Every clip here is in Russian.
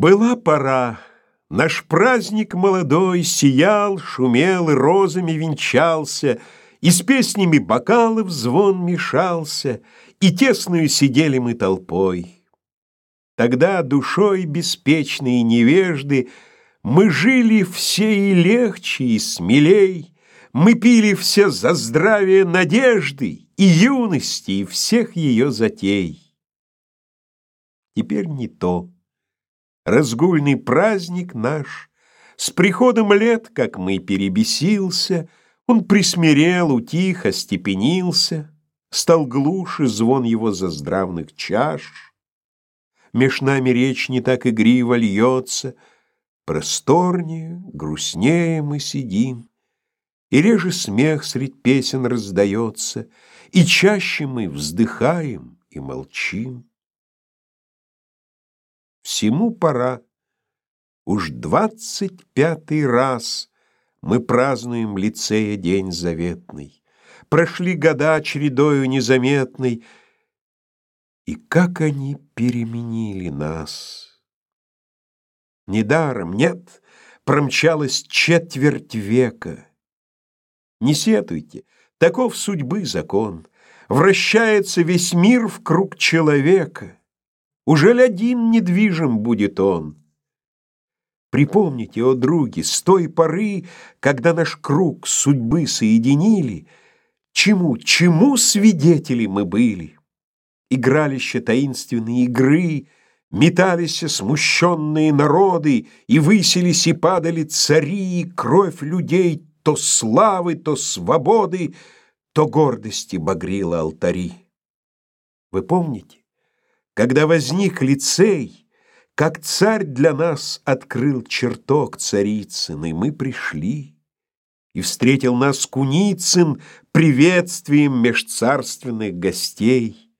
Была пора, наш праздник молодой Сиял, шумел и розами венчался, И с песнями бокалов звон мешался, И тесную сидели мы толпой. Тогда душой беспечной и невежды Мы жили все и легче, и смелей, Мы пили все за здравие надежды И юности, и всех ее затей. Теперь не то. Разгульный праздник наш. С приходом лет, как мы, перебесился, Он присмирел, утих, остепенился, Стал глуше звон его заздравных чаш. Меж нами речь не так игриво льется, Просторнее, грустнее мы сидим, И реже смех средь песен раздается, И чаще мы вздыхаем и молчим. Всему пора. Уж двадцать пятый раз Мы празднуем лицея день заветный. Прошли года чередою незаметной, И как они переменили нас. Недаром, нет, промчалась четверть века. Не сетуйте, таков судьбы закон. Вращается весь мир в круг человека. Ужель один недвижим будет он? Припомните, о други, с той поры, когда наш круг судьбы соединили, чему, чему свидетели мы были? Игралище таинственные игры, метались смущенные народы, и высились и падали цари, и кровь людей то славы, то свободы, то гордости багрила алтари. Вы помните? Когда возник лицей, как царь для нас открыл чертог царицыны, мы пришли, и встретил нас Куницын приветствием межцарственных гостей.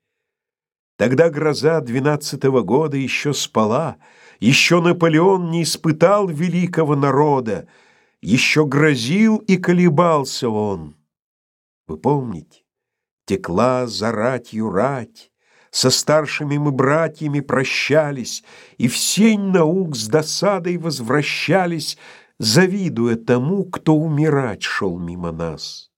Тогда гроза двенадцатого года еще спала, еще Наполеон не испытал великого народа, еще грозил и колебался он. Вы помните, текла за ратью рать, со старшими мы братьями прощались, И в сень наук с досадой возвращались, Завидуя тому, кто умирать шел мимо нас.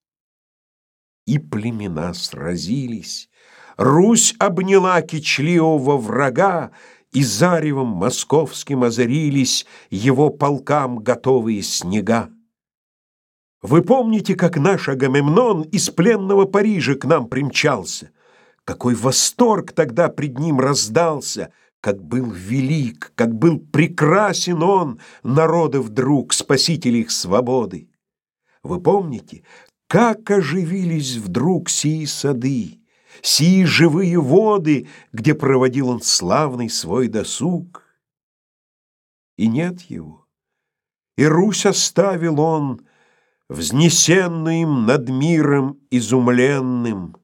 И племена сразились, Русь обняла кичливого врага, И заревом московским озарились Его полкам готовые снега. Вы помните, как наш Агамемнон Из пленного Парижа к нам примчался — какой восторг тогда пред ним раздался, как был велик, как был прекрасен он, народов друг, спаситель их свободы. Вы помните, как оживились вдруг сии сады, сии живые воды, где проводил он славный свой досуг? И нет его, и Русь оставил он, взнесенным над миром изумленным,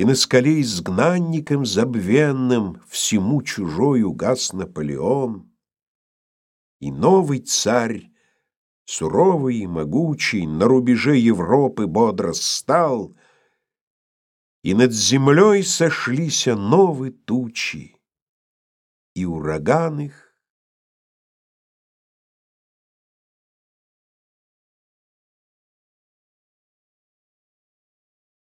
и на скале изгнанником забвенным Всему чужой угас Наполеон. И новый царь, суровый и могучий, На рубеже Европы бодро стал, И над землей сошлися новые тучи, И ураган их